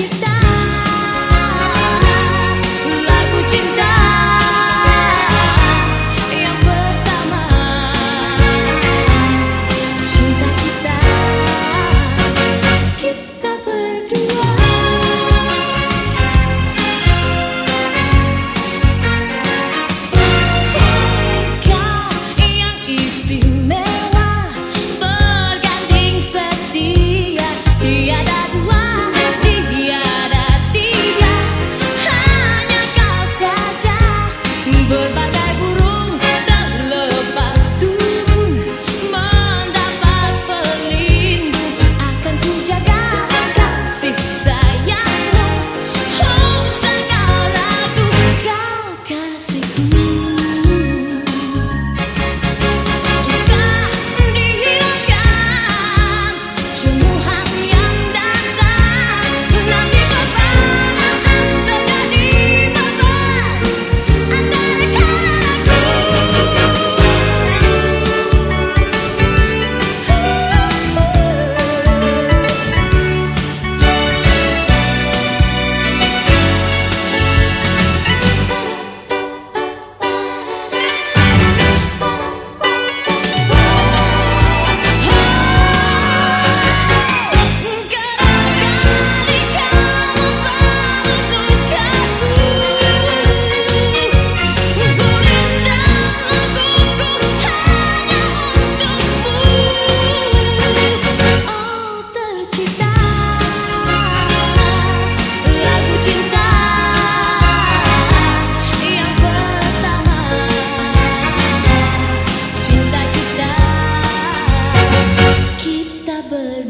you down. but